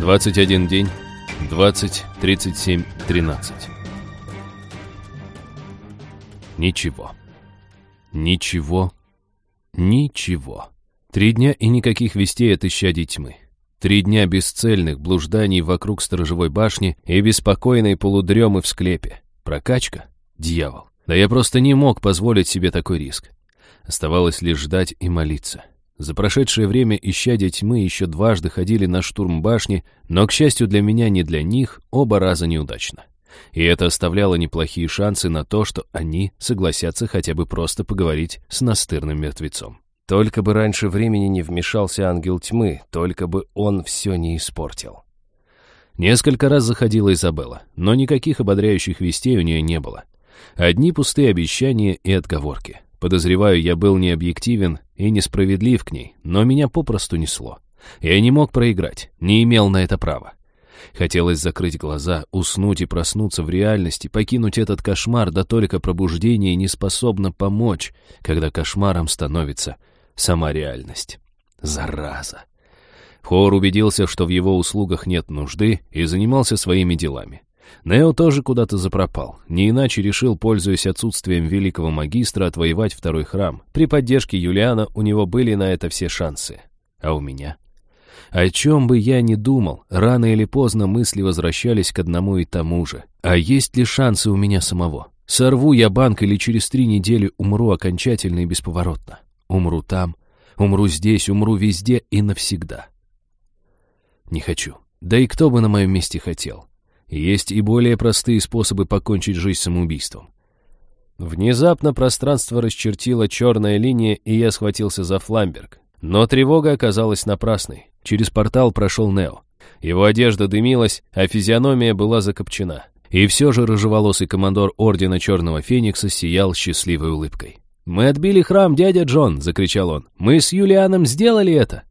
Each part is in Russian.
21 день, 20, 37, 13. Ничего. Ничего. Ничего. Три дня и никаких вестей от исчадий тьмы. Три дня бесцельных блужданий вокруг сторожевой башни и беспокойной полудремы в склепе. Прокачка? Дьявол. Да я просто не мог позволить себе такой риск. Оставалось лишь ждать и молиться. За прошедшее время исчадия тьмы еще дважды ходили на штурм башни, но, к счастью для меня, не для них, оба раза неудачно. И это оставляло неплохие шансы на то, что они согласятся хотя бы просто поговорить с настырным мертвецом. Только бы раньше времени не вмешался ангел тьмы, только бы он все не испортил. Несколько раз заходила Изабелла, но никаких ободряющих вестей у нее не было. Одни пустые обещания и отговорки. Подозреваю, я был необъективен и несправедлив к ней, но меня попросту несло. Я не мог проиграть, не имел на это права. Хотелось закрыть глаза, уснуть и проснуться в реальности, покинуть этот кошмар, да только пробуждение не способно помочь, когда кошмаром становится сама реальность. Зараза! Хор убедился, что в его услугах нет нужды, и занимался своими делами. Нео тоже куда-то запропал. Не иначе решил, пользуясь отсутствием великого магистра, отвоевать второй храм. При поддержке Юлиана у него были на это все шансы. А у меня? О чем бы я ни думал, рано или поздно мысли возвращались к одному и тому же. А есть ли шансы у меня самого? Сорву я банк или через три недели умру окончательно и бесповоротно? Умру там, умру здесь, умру везде и навсегда. Не хочу. Да и кто бы на моем месте хотел? Есть и более простые способы покончить жизнь самоубийством. Внезапно пространство расчертила черная линия, и я схватился за фламберг. Но тревога оказалась напрасной. Через портал прошел Нео. Его одежда дымилась, а физиономия была закопчена. И все же рыжеволосый командор Ордена Черного Феникса сиял счастливой улыбкой. «Мы отбили храм, дядя Джон!» — закричал он. «Мы с Юлианом сделали это!»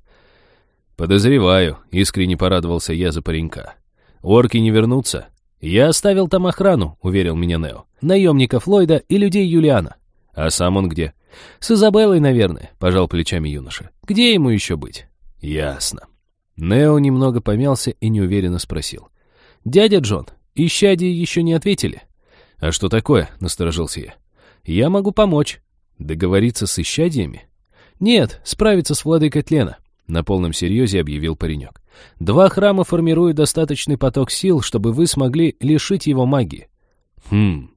«Подозреваю», — искренне порадовался я за паренька. Орки не вернутся. Я оставил там охрану, уверил меня Нео. Наемника Флойда и людей Юлиана. А сам он где? С Изабеллой, наверное, пожал плечами юноша. Где ему еще быть? Ясно. Нео немного помялся и неуверенно спросил. «Дядя Джон, ищади еще не ответили?» «А что такое?» — насторожился я. «Я могу помочь». «Договориться с ищадиями?» «Нет, справиться с владыкой тлена», — на полном серьезе объявил паренек. Два храма формируют достаточный поток сил, чтобы вы смогли лишить его магии. Хм.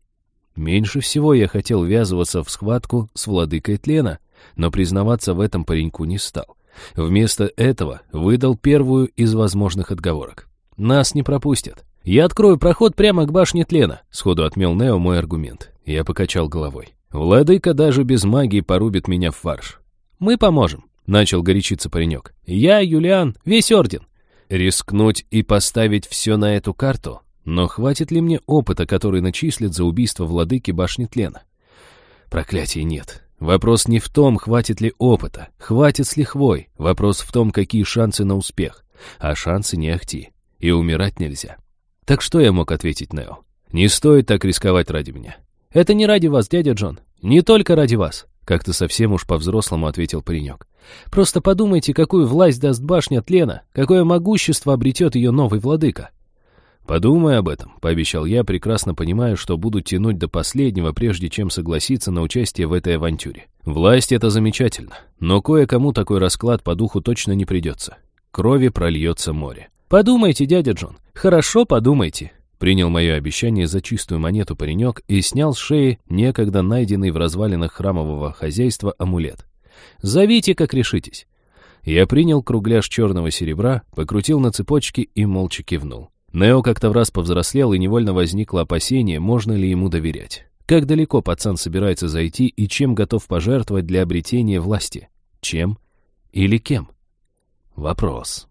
Меньше всего я хотел ввязываться в схватку с владыкой тлена, но признаваться в этом пареньку не стал. Вместо этого выдал первую из возможных отговорок. Нас не пропустят. Я открою проход прямо к башне тлена, сходу отмел Нео мой аргумент. Я покачал головой. Владыка даже без магии порубит меня в фарш. Мы поможем. Начал горячиться паренек. «Я, Юлиан, весь орден. Рискнуть и поставить все на эту карту? Но хватит ли мне опыта, который начислят за убийство владыки башни тлена? Проклятий нет. Вопрос не в том, хватит ли опыта, хватит с лихвой. Вопрос в том, какие шансы на успех. А шансы не ахти. И умирать нельзя. Так что я мог ответить Нео? Не стоит так рисковать ради меня. Это не ради вас, дядя Джон. Не только ради вас. Как-то совсем уж по-взрослому ответил паренек. Просто подумайте, какую власть даст башня тлена, какое могущество обретет ее новый владыка. «Подумай об этом», — пообещал я, прекрасно понимая, что буду тянуть до последнего, прежде чем согласиться на участие в этой авантюре. Власть — это замечательно, но кое-кому такой расклад по духу точно не придется. Крови прольется море. «Подумайте, дядя Джон, хорошо подумайте», — принял мое обещание за чистую монету паренек и снял с шеи некогда найденный в развалинах храмового хозяйства амулет. Зовите, как решитесь». Я принял кругляш черного серебра, покрутил на цепочке и молча кивнул. Нео как-то в раз повзрослел, и невольно возникло опасение, можно ли ему доверять. Как далеко пацан собирается зайти и чем готов пожертвовать для обретения власти? Чем или кем? Вопрос.